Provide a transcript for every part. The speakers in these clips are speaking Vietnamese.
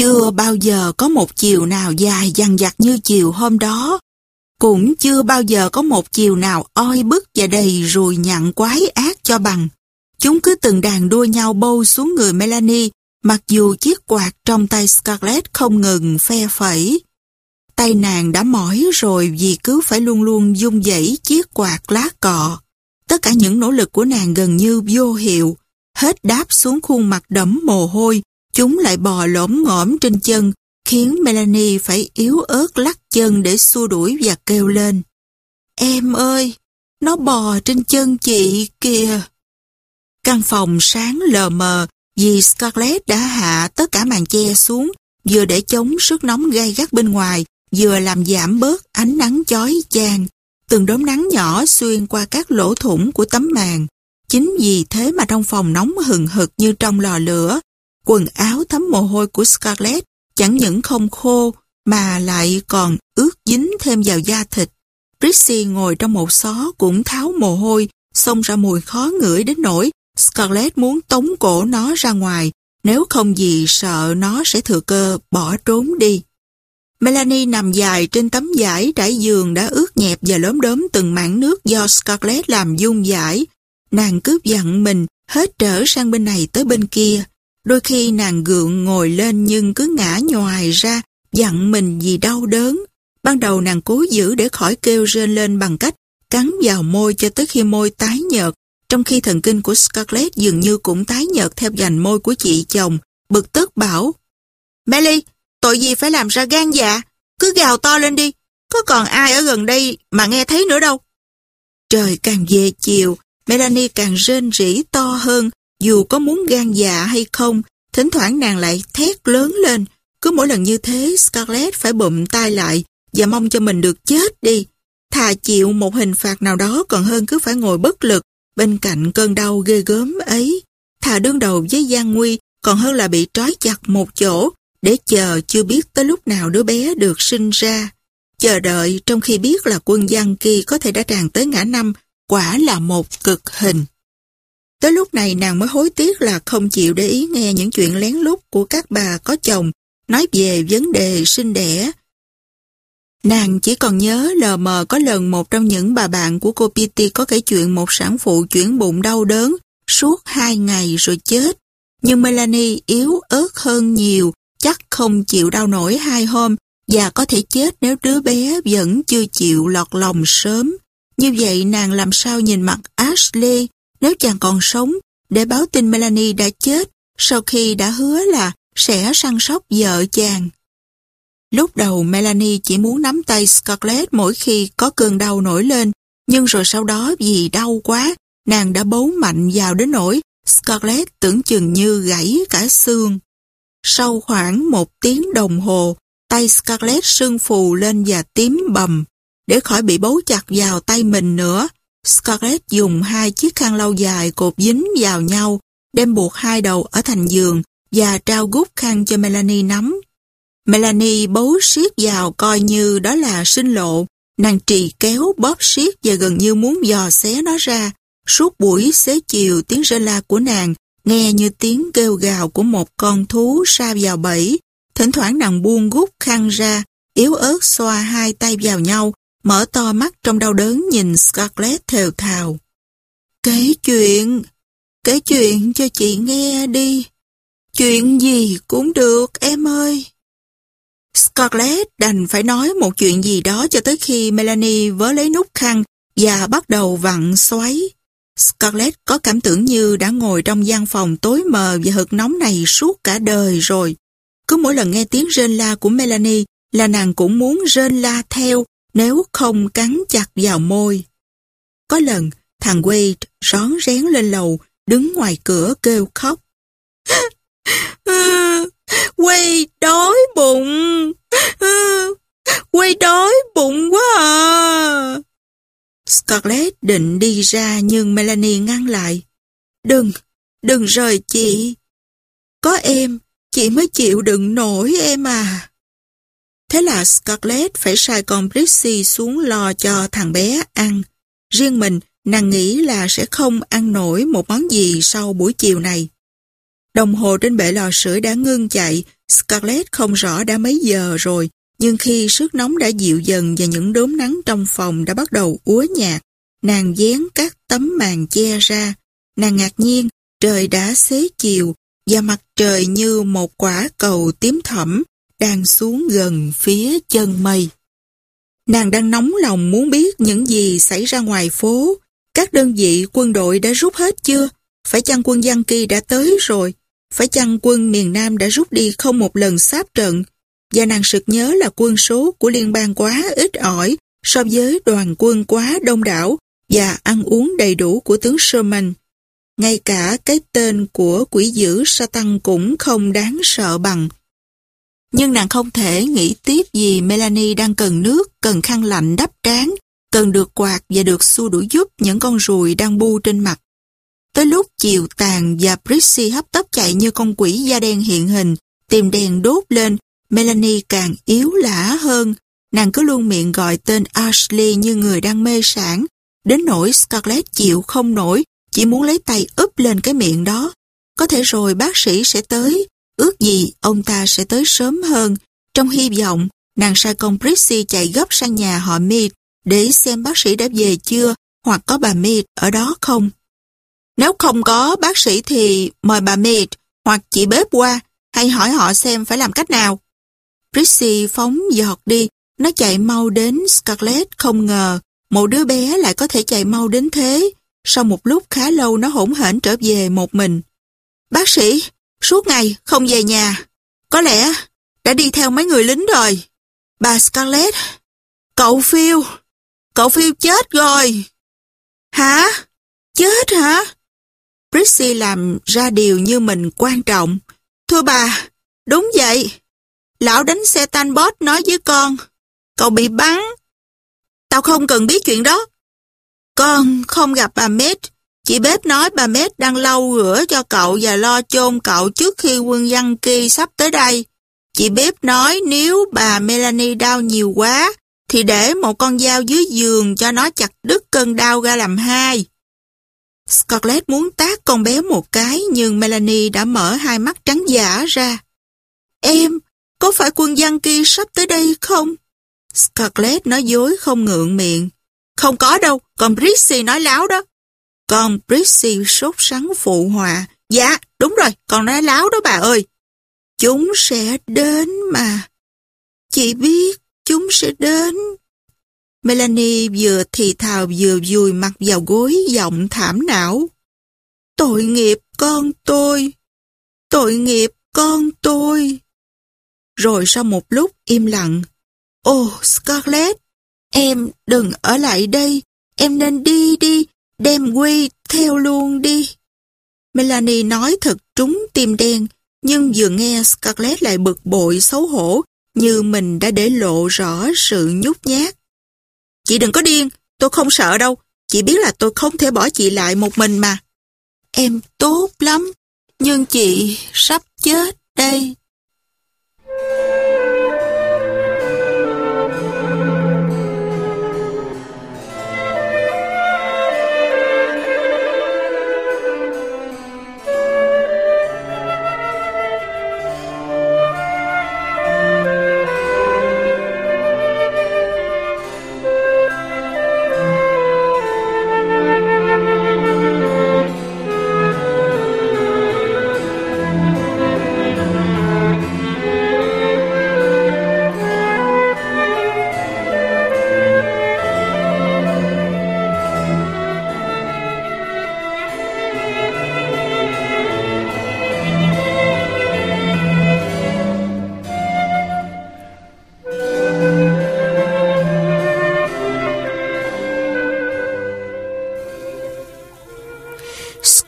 Chưa bao giờ có một chiều nào dài dằng dặc như chiều hôm đó. Cũng chưa bao giờ có một chiều nào oi bức và đầy rùi nhặn quái ác cho bằng. Chúng cứ từng đàn đua nhau bâu xuống người Melanie, mặc dù chiếc quạt trong tay Scarlett không ngừng phe phẩy. Tay nàng đã mỏi rồi vì cứ phải luôn luôn dung dẫy chiếc quạt lá cọ. Tất cả những nỗ lực của nàng gần như vô hiệu. Hết đáp xuống khuôn mặt đẫm mồ hôi, chúng lại bò lõm ngõm trên chân, khiến Melanie phải yếu ớt lắc chân để xua đuổi và kêu lên. Em ơi, nó bò trên chân chị kìa. Căn phòng sáng lờ mờ vì Scarlett đã hạ tất cả màn che xuống, vừa để chống sức nóng gay gắt bên ngoài, vừa làm giảm bớt ánh nắng chói chang. Từng đốm nắng nhỏ xuyên qua các lỗ thủng của tấm màn. Chính vì thế mà trong phòng nóng hừng hực như trong lò lửa, quần áo thấm mồ hôi của Scarlett chẳng những không khô mà lại còn ướt dính thêm vào da thịt. Prissy ngồi trong một xó cũng tháo mồ hôi, xông ra mùi khó ngửi đến nỗi Scarlett muốn tống cổ nó ra ngoài, nếu không gì sợ nó sẽ thừa cơ bỏ trốn đi. Melanie nằm dài trên tấm vải trải giường đã ướt nhẹp và lốm đốm từng mảng nước do Scarlett làm dung vải. Nàng cướp dặn mình hết trở sang bên này tới bên kia. Đôi khi nàng gượng ngồi lên nhưng cứ ngã nhòi ra, dặn mình vì đau đớn. Ban đầu nàng cố giữ để khỏi kêu rên lên bằng cách cắn vào môi cho tới khi môi tái nhợt, trong khi thần kinh của Scarlett dường như cũng tái nhợt theo dành môi của chị chồng, bực tức bảo Melly, tội gì phải làm ra gan dạ, cứ gào to lên đi, có còn ai ở gần đây mà nghe thấy nữa đâu. Trời càng về chiều, Melanie càng rên rỉ to hơn, dù có muốn gan dạ hay không, thỉnh thoảng nàng lại thét lớn lên. Cứ mỗi lần như thế, Scarlett phải bụm tay lại và mong cho mình được chết đi. Thà chịu một hình phạt nào đó còn hơn cứ phải ngồi bất lực bên cạnh cơn đau ghê gớm ấy. Thà đương đầu với gian nguy còn hơn là bị trói chặt một chỗ để chờ chưa biết tới lúc nào đứa bé được sinh ra. Chờ đợi trong khi biết là quân giang kỳ có thể đã tràn tới ngã năm, quả là một cực hình. Tới lúc này nàng mới hối tiếc là không chịu để ý nghe những chuyện lén lút của các bà có chồng nói về vấn đề sinh đẻ. Nàng chỉ còn nhớ lờ mờ có lần một trong những bà bạn của cô Pity có kể chuyện một sản phụ chuyển bụng đau đớn suốt hai ngày rồi chết. Nhưng Melanie yếu ớt hơn nhiều, chắc không chịu đau nổi hai hôm và có thể chết nếu đứa bé vẫn chưa chịu lọt lòng sớm. Như vậy nàng làm sao nhìn mặt Ashley nếu chàng còn sống để báo tin Melanie đã chết sau khi đã hứa là sẽ săn sóc vợ chàng. Lúc đầu Melanie chỉ muốn nắm tay Scarlett mỗi khi có cơn đau nổi lên, nhưng rồi sau đó vì đau quá, nàng đã bấu mạnh vào đến nỗi Scarlett tưởng chừng như gãy cả xương. Sau khoảng một tiếng đồng hồ, tay Scarlett sưng phù lên và tím bầm. Để khỏi bị bấu chặt vào tay mình nữa, Scarlett dùng hai chiếc khăn lau dài cột dính vào nhau, đem buộc hai đầu ở thành giường và trao gút khăn cho Melanie nắm. Melanie bấu siết vào coi như đó là sinh lộ, nàng trì kéo bóp siết và gần như muốn dò xé nó ra. Suốt buổi xế chiều tiếng rên la của nàng nghe như tiếng kêu gào của một con thú sa vào bẫy. Thỉnh thoảng nàng buông gút khăn ra, yếu ớt xoa hai tay vào nhau, mở to mắt trong đau đớn nhìn Scarlett thều thào. Kể chuyện, kể chuyện cho chị nghe đi. Chuyện gì cũng được em ơi. Scarlett đành phải nói một chuyện gì đó cho tới khi Melanie vớ lấy nút khăn và bắt đầu vặn xoáy. Scarlett có cảm tưởng như đã ngồi trong gian phòng tối mờ và hực nóng này suốt cả đời rồi. Cứ mỗi lần nghe tiếng rên la của Melanie là nàng cũng muốn rên la theo nếu không cắn chặt vào môi. Có lần, thằng Wade rón rén lên lầu, đứng ngoài cửa kêu khóc. Quay đói bụng. Quay đói bụng quá à. Scarlett định đi ra nhưng Melanie ngăn lại. Đừng, đừng rời chị. Có em, chị mới chịu đựng nổi em à. Thế là Scarlett phải sai con Brixie xuống lo cho thằng bé ăn. Riêng mình, nàng nghĩ là sẽ không ăn nổi một món gì sau buổi chiều này. Đồng hồ trên bệ lò sưởi đã ngưng chạy, Scarlett không rõ đã mấy giờ rồi, nhưng khi sức nóng đã dịu dần và những đốm nắng trong phòng đã bắt đầu úa nhạt, nàng dán các tấm màn che ra. Nàng ngạc nhiên, trời đã xế chiều và mặt trời như một quả cầu tím thẫm đang xuống gần phía chân mây. Nàng đang nóng lòng muốn biết những gì xảy ra ngoài phố. Các đơn vị quân đội đã rút hết chưa? Phải chăng quân Giang Kỳ đã tới rồi? Phải chăng quân miền Nam đã rút đi không một lần sáp trận? Và nàng sực nhớ là quân số của liên bang quá ít ỏi so với đoàn quân quá đông đảo và ăn uống đầy đủ của tướng Sherman. Ngay cả cái tên của quỷ dữ Satan cũng không đáng sợ bằng. Nhưng nàng không thể nghĩ tiếp vì Melanie đang cần nước, cần khăn lạnh đắp trán, cần được quạt và được xua đuổi giúp những con ruồi đang bu trên mặt. Tới lúc chiều tàn và Prissy hấp tấp chạy như con quỷ da đen hiện hình, tìm đèn đốt lên, Melanie càng yếu lã hơn. Nàng cứ luôn miệng gọi tên Ashley như người đang mê sản, đến nỗi Scarlett chịu không nổi, chỉ muốn lấy tay úp lên cái miệng đó. Có thể rồi bác sĩ sẽ tới, ước gì ông ta sẽ tới sớm hơn. Trong hy vọng, nàng sai con Prissy chạy gấp sang nhà họ Mead để xem bác sĩ đã về chưa hoặc có bà Mead ở đó không. Nếu không có bác sĩ thì mời bà Mead hoặc chị bếp qua hay hỏi họ xem phải làm cách nào. Prissy phóng giọt đi, nó chạy mau đến Scarlett không ngờ một đứa bé lại có thể chạy mau đến thế. Sau một lúc khá lâu nó hỗn hển trở về một mình. Bác sĩ, suốt ngày không về nhà. Có lẽ đã đi theo mấy người lính rồi. Bà Scarlett, cậu Phil, cậu Phil chết rồi. Hả? Chết hả? Prissy làm ra điều như mình quan trọng. Thưa bà, đúng vậy. Lão đánh xe tanbot nói với con. Cậu bị bắn. Tao không cần biết chuyện đó. Con không gặp bà Mitch Chị bếp nói bà Mết đang lau rửa cho cậu và lo chôn cậu trước khi quân dân kỳ sắp tới đây. Chị bếp nói nếu bà Melanie đau nhiều quá thì để một con dao dưới giường cho nó chặt đứt cơn đau ra làm hai. Scarlett muốn tác con bé một cái nhưng Melanie đã mở hai mắt trắng giả ra. Em, có phải quân dân kia sắp tới đây không? Scarlett nói dối không ngượng miệng. Không có đâu, còn Brissy nói láo đó. Còn Prissy sốt sắng phụ hòa Dạ, đúng rồi, con nói láo đó bà ơi. Chúng sẽ đến mà. Chị biết chúng sẽ đến. Melanie vừa thì thào vừa vùi mặt vào gối giọng thảm não. Tội nghiệp con tôi. Tội nghiệp con tôi. Rồi sau một lúc im lặng. Ô, oh, Scarlett, em đừng ở lại đây. Em nên đi đi, đem Quy theo luôn đi. Melanie nói thật trúng tim đen, nhưng vừa nghe Scarlett lại bực bội xấu hổ như mình đã để lộ rõ sự nhút nhát. Chị đừng có điên, tôi không sợ đâu. Chị biết là tôi không thể bỏ chị lại một mình mà. Em tốt lắm, nhưng chị sắp chết đây.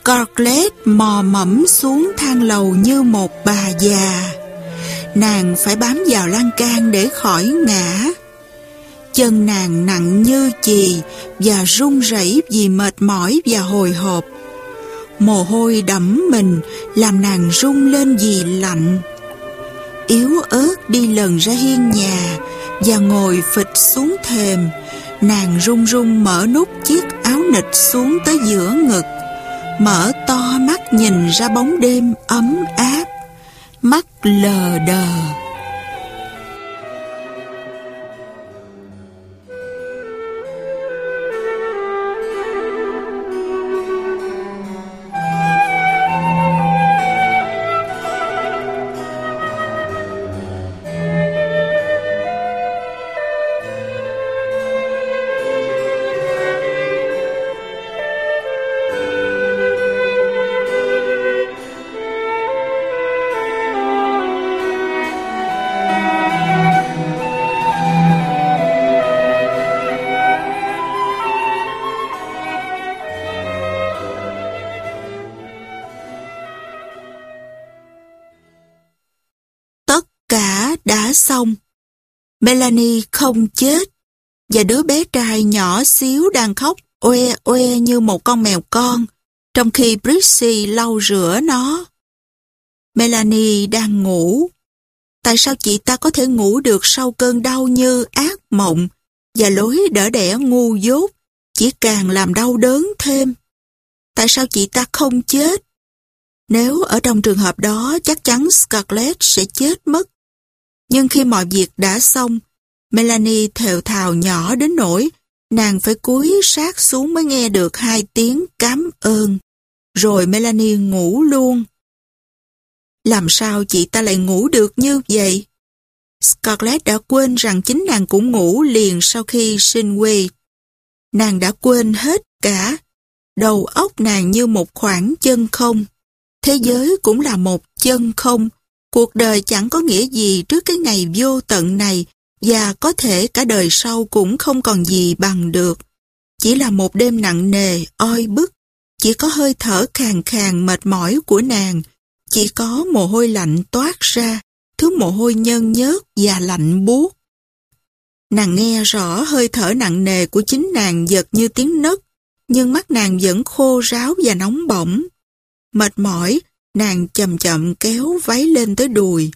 Scarlett mò mẫm xuống thang lầu như một bà già. Nàng phải bám vào lan can để khỏi ngã. Chân nàng nặng như chì và run rẩy vì mệt mỏi và hồi hộp. Mồ hôi đẫm mình làm nàng run lên vì lạnh. Yếu ớt đi lần ra hiên nhà và ngồi phịch xuống thềm. Nàng run run mở nút chiếc áo nịch xuống tới giữa ngực mở to mắt nhìn ra bóng đêm ấm áp. mắt lờ đờ. Melanie không chết và đứa bé trai nhỏ xíu đang khóc, oe oe như một con mèo con, trong khi Brixie lau rửa nó. Melanie đang ngủ. Tại sao chị ta có thể ngủ được sau cơn đau như ác mộng và lối đỡ đẻ ngu dốt, chỉ càng làm đau đớn thêm? Tại sao chị ta không chết? Nếu ở trong trường hợp đó, chắc chắn Scarlett sẽ chết mất. Nhưng khi mọi việc đã xong, Melanie thều thào nhỏ đến nỗi nàng phải cúi sát xuống mới nghe được hai tiếng cảm ơn. Rồi Melanie ngủ luôn. Làm sao chị ta lại ngủ được như vậy? Scarlett đã quên rằng chính nàng cũng ngủ liền sau khi sinh quê. Nàng đã quên hết cả. Đầu óc nàng như một khoảng chân không. Thế giới cũng là một chân không. Cuộc đời chẳng có nghĩa gì trước cái ngày vô tận này và có thể cả đời sau cũng không còn gì bằng được. Chỉ là một đêm nặng nề, oi bức. Chỉ có hơi thở khàn khàn mệt mỏi của nàng. Chỉ có mồ hôi lạnh toát ra, thứ mồ hôi nhân nhớt và lạnh buốt. Nàng nghe rõ hơi thở nặng nề của chính nàng giật như tiếng nấc, nhưng mắt nàng vẫn khô ráo và nóng bỏng. Mệt mỏi, nàng chậm chậm kéo váy lên tới đùi.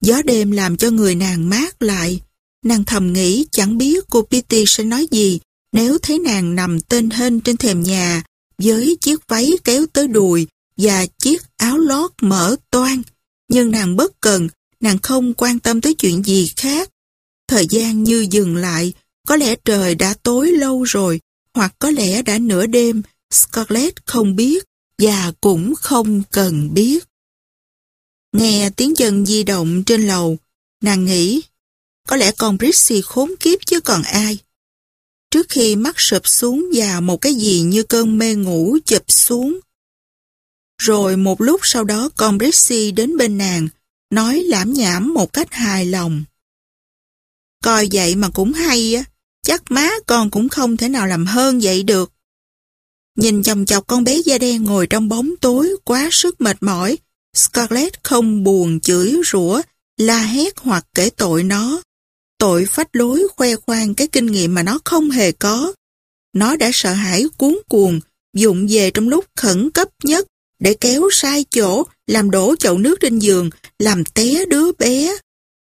Gió đêm làm cho người nàng mát lại. Nàng thầm nghĩ chẳng biết cô Pitty sẽ nói gì nếu thấy nàng nằm tên hên trên thềm nhà với chiếc váy kéo tới đùi và chiếc áo lót mở toan. Nhưng nàng bất cần, nàng không quan tâm tới chuyện gì khác. Thời gian như dừng lại, có lẽ trời đã tối lâu rồi, hoặc có lẽ đã nửa đêm, Scarlett không biết và cũng không cần biết. Nghe tiếng chân di động trên lầu, nàng nghĩ, có lẽ con Brixie khốn kiếp chứ còn ai. Trước khi mắt sụp xuống và một cái gì như cơn mê ngủ chụp xuống. Rồi một lúc sau đó con Brixie đến bên nàng, nói lãm nhảm một cách hài lòng. Coi vậy mà cũng hay á, chắc má con cũng không thể nào làm hơn vậy được. Nhìn chồng chọc con bé da đen ngồi trong bóng tối quá sức mệt mỏi, Scarlett không buồn chửi rủa, la hét hoặc kể tội nó. Tội phách lối khoe khoang cái kinh nghiệm mà nó không hề có. Nó đã sợ hãi cuốn cuồng, dụng về trong lúc khẩn cấp nhất để kéo sai chỗ, làm đổ chậu nước trên giường, làm té đứa bé.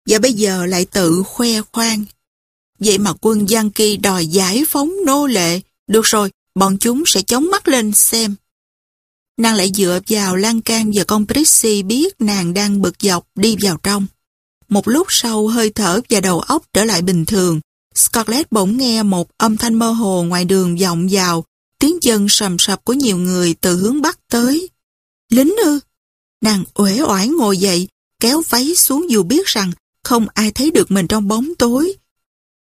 Và bây giờ lại tự khoe khoang. Vậy mà quân Giang Kỳ đòi giải phóng nô lệ. Được rồi, bọn chúng sẽ chống mắt lên xem. Nàng lại dựa vào lan can và con Prissy biết nàng đang bực dọc đi vào trong. Một lúc sau hơi thở và đầu óc trở lại bình thường, Scarlett bỗng nghe một âm thanh mơ hồ ngoài đường vọng vào, tiếng chân sầm sập của nhiều người từ hướng bắc tới. Lính ư? Nàng uể oải ngồi dậy, kéo váy xuống dù biết rằng không ai thấy được mình trong bóng tối.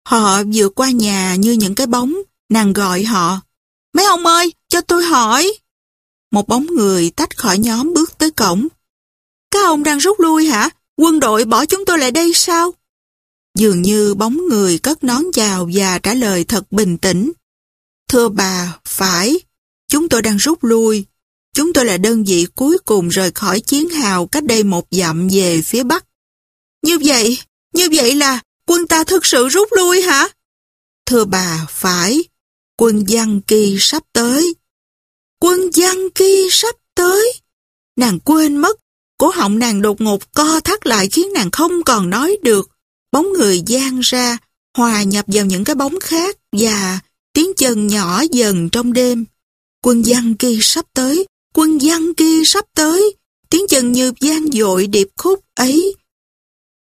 Họ vừa qua nhà như những cái bóng, nàng gọi họ. Mấy ông ơi, cho tôi hỏi. Một bóng người tách khỏi nhóm bước tới cổng. Các ông đang rút lui hả? Quân đội bỏ chúng tôi lại đây sao? Dường như bóng người cất nón chào và trả lời thật bình tĩnh. Thưa bà, phải, chúng tôi đang rút lui. Chúng tôi là đơn vị cuối cùng rời khỏi chiến hào cách đây một dặm về phía Bắc. Như vậy, như vậy là quân ta thực sự rút lui hả? Thưa bà, phải, quân Giang Kỳ sắp tới. Quân Giang Kỳ sắp tới. Nàng quên mất, cổ họng nàng đột ngột co thắt lại khiến nàng không còn nói được. Bóng người gian ra, hòa nhập vào những cái bóng khác và tiếng chân nhỏ dần trong đêm. Quân Giang Kỳ sắp tới, quân Giang Kỳ sắp tới. tiếng chân như gian dội điệp khúc ấy.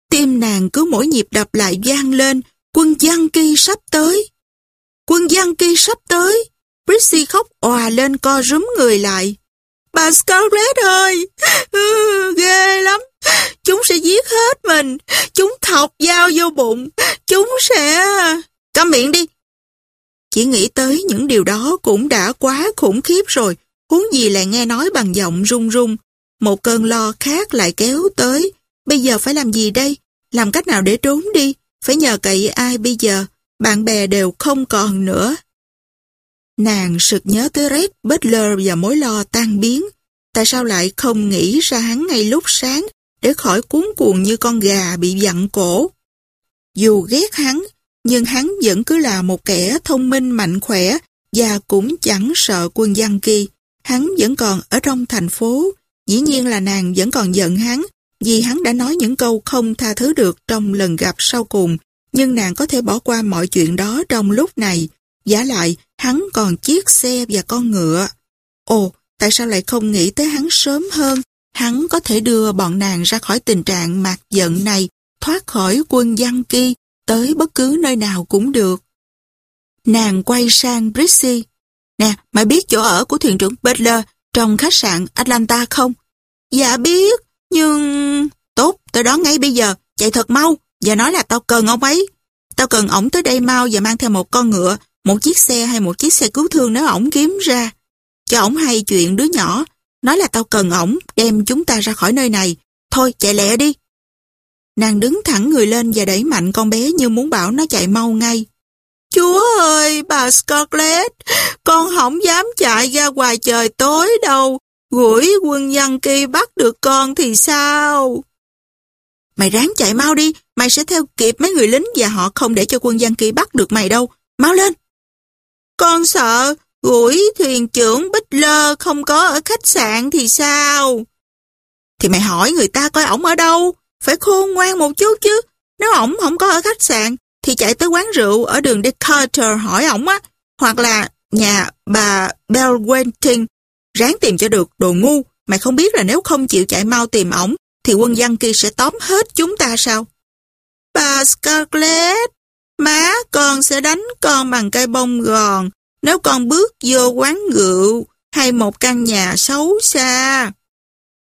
Tim nàng cứ mỗi nhịp đập lại gian lên, quân Giang Kỳ sắp tới. Quân Giang kia sắp tới. Brissy khóc òa lên co rúm người lại. Bà Scarlett ơi, ừ, ghê lắm. Chúng sẽ giết hết mình. Chúng thọc dao vô bụng. Chúng sẽ... Câm miệng đi. Chỉ nghĩ tới những điều đó cũng đã quá khủng khiếp rồi. Huống gì lại nghe nói bằng giọng run run. Một cơn lo khác lại kéo tới. Bây giờ phải làm gì đây? Làm cách nào để trốn đi? Phải nhờ cậy ai bây giờ? Bạn bè đều không còn nữa. Nàng sực nhớ tới Red Butler và mối lo tan biến. Tại sao lại không nghĩ ra hắn ngay lúc sáng để khỏi cuốn cuồng như con gà bị dặn cổ? Dù ghét hắn, nhưng hắn vẫn cứ là một kẻ thông minh mạnh khỏe và cũng chẳng sợ quân dân kỳ. Hắn vẫn còn ở trong thành phố. Dĩ nhiên là nàng vẫn còn giận hắn vì hắn đã nói những câu không tha thứ được trong lần gặp sau cùng. Nhưng nàng có thể bỏ qua mọi chuyện đó trong lúc này. Giả lại, hắn còn chiếc xe và con ngựa. Ồ, tại sao lại không nghĩ tới hắn sớm hơn? Hắn có thể đưa bọn nàng ra khỏi tình trạng mạc giận này, thoát khỏi quân dân kỳ, tới bất cứ nơi nào cũng được. Nàng quay sang Brissy. Nè, mày biết chỗ ở của thuyền trưởng Butler trong khách sạn Atlanta không? Dạ biết, nhưng... Tốt, tới đó ngay bây giờ, chạy thật mau, và nói là tao cần ông ấy. Tao cần ổng tới đây mau và mang theo một con ngựa, một chiếc xe hay một chiếc xe cứu thương nếu ổng kiếm ra. Cho ổng hay chuyện đứa nhỏ, nói là tao cần ổng đem chúng ta ra khỏi nơi này. Thôi, chạy lẹ đi. Nàng đứng thẳng người lên và đẩy mạnh con bé như muốn bảo nó chạy mau ngay. Chúa ơi, bà Scarlett, con không dám chạy ra ngoài trời tối đâu. Gửi quân dân kia bắt được con thì sao? Mày ráng chạy mau đi, mày sẽ theo kịp mấy người lính và họ không để cho quân dân kia bắt được mày đâu. Mau lên! Con sợ, gũi thuyền trưởng Bích Lơ không có ở khách sạn thì sao? Thì mày hỏi người ta coi ổng ở đâu, phải khôn ngoan một chút chứ. Nếu ổng không có ở khách sạn, thì chạy tới quán rượu ở đường Decatur hỏi ổng á, hoặc là nhà bà Bell Wenting, ráng tìm cho được đồ ngu, mày không biết là nếu không chịu chạy mau tìm ổng, thì quân dân kia sẽ tóm hết chúng ta sao? Bà Scarlett, má con sẽ đánh con bằng cây bông gòn nếu con bước vô quán rượu hay một căn nhà xấu xa.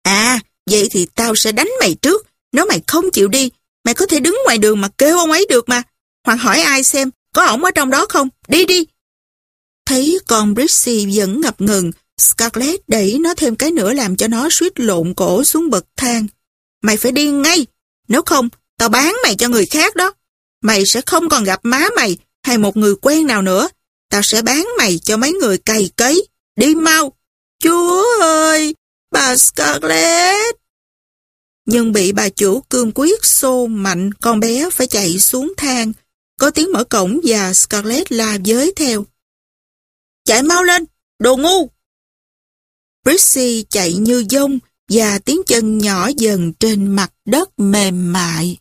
À, vậy thì tao sẽ đánh mày trước. Nếu mày không chịu đi, mày có thể đứng ngoài đường mà kêu ông ấy được mà. Hoặc hỏi ai xem, có ổng ở trong đó không? Đi đi. Thấy con Brixie vẫn ngập ngừng, Scarlett đẩy nó thêm cái nữa làm cho nó suýt lộn cổ xuống bậc thang. Mày phải đi ngay, nếu không, tao bán mày cho người khác đó. Mày sẽ không còn gặp má mày hay một người quen nào nữa. Tao sẽ bán mày cho mấy người cày cấy. Đi mau. Chúa ơi, bà Scarlett. Nhưng bị bà chủ cương quyết xô mạnh con bé phải chạy xuống thang. Có tiếng mở cổng và Scarlett la giới theo. Chạy mau lên, đồ ngu! Brissy chạy như dông và tiếng chân nhỏ dần trên mặt đất mềm mại.